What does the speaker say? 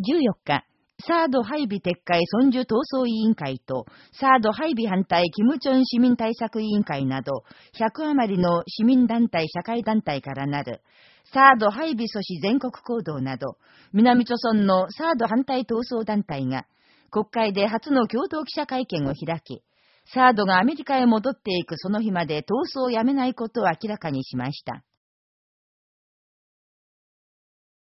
14日、サード配備撤回尊樹闘争委員会と、サード配備反対キムチョン市民対策委員会など、100余りの市民団体社会団体からなる、サード配備阻止全国行動など、南朝村のサード反対闘争団体が、国会で初の共同記者会見を開き、サードがアメリカへ戻っていくその日まで闘争をやめないことを明らかにしました。